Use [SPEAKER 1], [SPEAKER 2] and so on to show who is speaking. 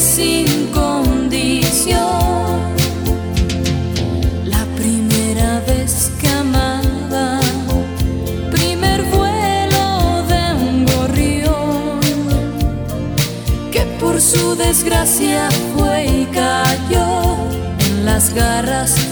[SPEAKER 1] sin condición. La primera vez que amaba, primer vuelo de un gorrión, que por su desgracia fue y cayó en las garras.